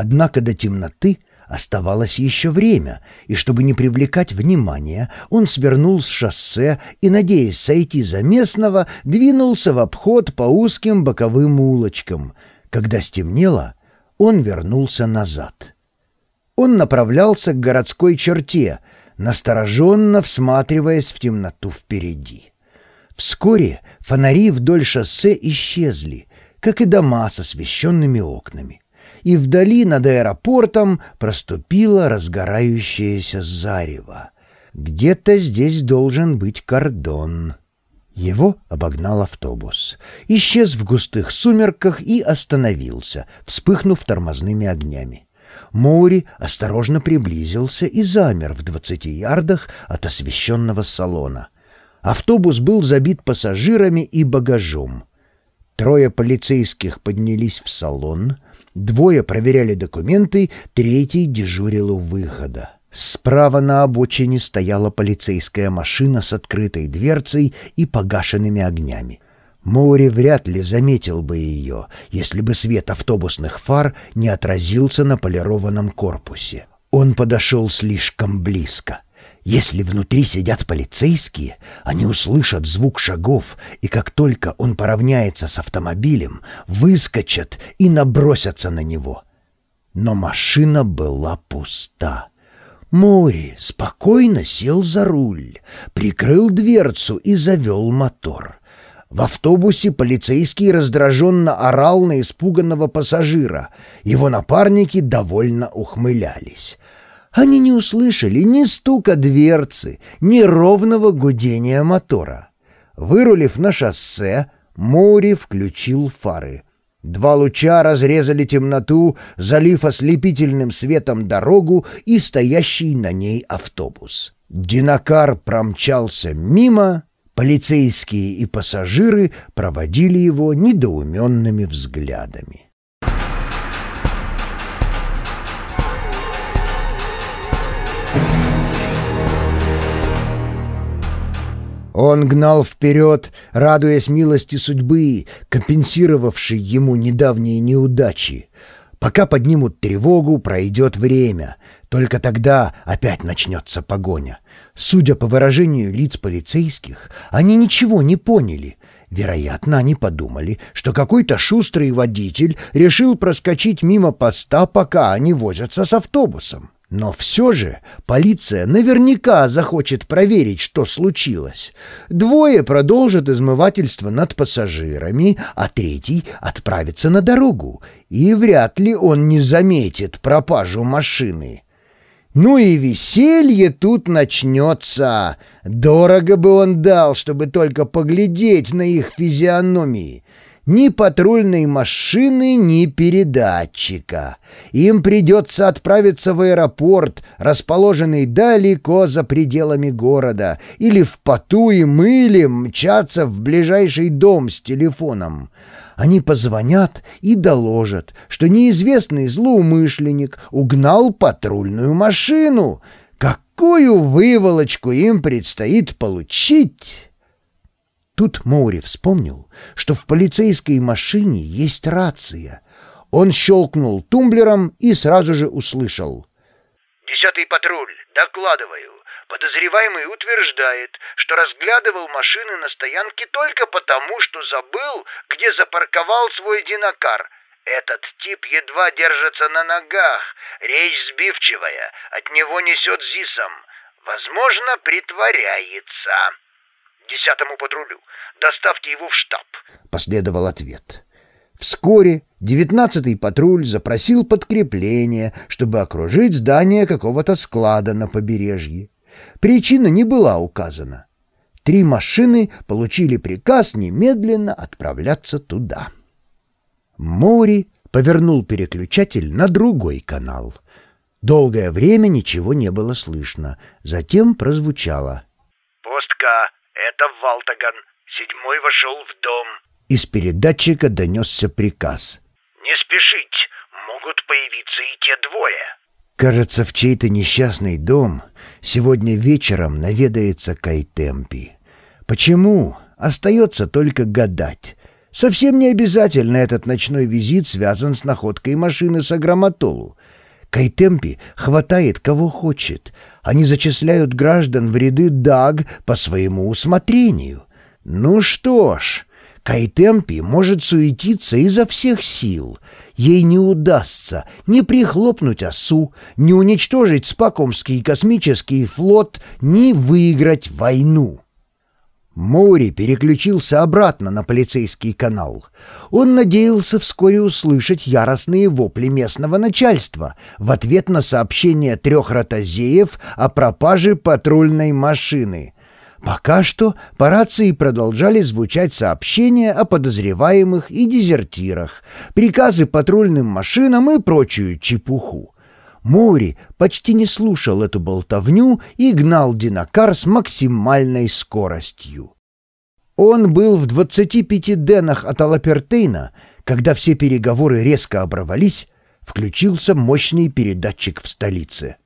Однако до темноты оставалось еще время, и чтобы не привлекать внимания, он свернул с шоссе и, надеясь сойти за местного, двинулся в обход по узким боковым улочкам. Когда стемнело, он вернулся назад. Он направлялся к городской черте, настороженно всматриваясь в темноту впереди. Вскоре фонари вдоль шоссе исчезли, как и дома с освещенными окнами. И вдали над аэропортом проступило разгорающееся зарево. Где-то здесь должен быть кордон. Его обогнал автобус. Исчез в густых сумерках и остановился, вспыхнув тормозными огнями. Моури осторожно приблизился и замер в двадцати ярдах от освещенного салона. Автобус был забит пассажирами и багажом. Трое полицейских поднялись в салон, двое проверяли документы, третий дежурил у выхода. Справа на обочине стояла полицейская машина с открытой дверцей и погашенными огнями. Моури вряд ли заметил бы ее, если бы свет автобусных фар не отразился на полированном корпусе. Он подошел слишком близко. Если внутри сидят полицейские, они услышат звук шагов, и как только он поравняется с автомобилем, выскочат и набросятся на него. Но машина была пуста. Мори спокойно сел за руль, прикрыл дверцу и завел мотор. В автобусе полицейский раздраженно орал на испуганного пассажира. Его напарники довольно ухмылялись. Они не услышали ни стука дверцы, ни ровного гудения мотора. Вырулив на шоссе, Моури включил фары. Два луча разрезали темноту, залив ослепительным светом дорогу и стоящий на ней автобус. Динакар промчался мимо, Полицейские и пассажиры проводили его недоуменными взглядами. Он гнал вперед, радуясь милости судьбы, компенсировавшей ему недавние неудачи. Пока поднимут тревогу, пройдет время. Только тогда опять начнется погоня. Судя по выражению лиц полицейских, они ничего не поняли. Вероятно, они подумали, что какой-то шустрый водитель решил проскочить мимо поста, пока они возятся с автобусом. Но все же полиция наверняка захочет проверить, что случилось. Двое продолжат измывательство над пассажирами, а третий отправится на дорогу, и вряд ли он не заметит пропажу машины. Ну и веселье тут начнется. Дорого бы он дал, чтобы только поглядеть на их физиономии. Ни патрульной машины, ни передатчика. Им придется отправиться в аэропорт, расположенный далеко за пределами города, или в поту и мыле мчаться в ближайший дом с телефоном. Они позвонят и доложат, что неизвестный злоумышленник угнал патрульную машину. Какую выволочку им предстоит получить? Тут Моури вспомнил, что в полицейской машине есть рация. Он щелкнул тумблером и сразу же услышал. «Десятый патруль, докладываю. Подозреваемый утверждает, что разглядывал машины на стоянке только потому, что забыл, где запарковал свой динокар. Этот тип едва держится на ногах, речь сбивчивая, от него несет зисом. Возможно, притворяется» десятому патрулю. Доставьте его в штаб. Последовал ответ. Вскоре девятнадцатый патруль запросил подкрепление, чтобы окружить здание какого-то склада на побережье. Причина не была указана. Три машины получили приказ немедленно отправляться туда. Мори повернул переключатель на другой канал. Долгое время ничего не было слышно. Затем прозвучало. Седьмой вошел в дом. Из передатчика донесся приказ. Не спешить, могут появиться и те двое. Кажется, в чей-то несчастный дом сегодня вечером наведается Кайтемпи. Почему? Остается только гадать. Совсем не обязательно этот ночной визит связан с находкой машины с Агроматолу. Кайтемпи хватает кого хочет. Они зачисляют граждан в ряды ДАГ по своему усмотрению. Ну что ж, Кайтемпи может суетиться изо всех сил. Ей не удастся ни прихлопнуть осу, ни уничтожить Спакомский космический флот, ни выиграть войну. Моури переключился обратно на полицейский канал. Он надеялся вскоре услышать яростные вопли местного начальства в ответ на сообщение трех ротозеев о пропаже патрульной машины. Пока что по рации продолжали звучать сообщения о подозреваемых и дезертирах, приказы патрульным машинам и прочую чепуху. Мори почти не слушал эту болтовню и гнал Динакар с максимальной скоростью. Он был в 25 денах от Алапертейна, когда все переговоры резко оборвались, включился мощный передатчик в столице.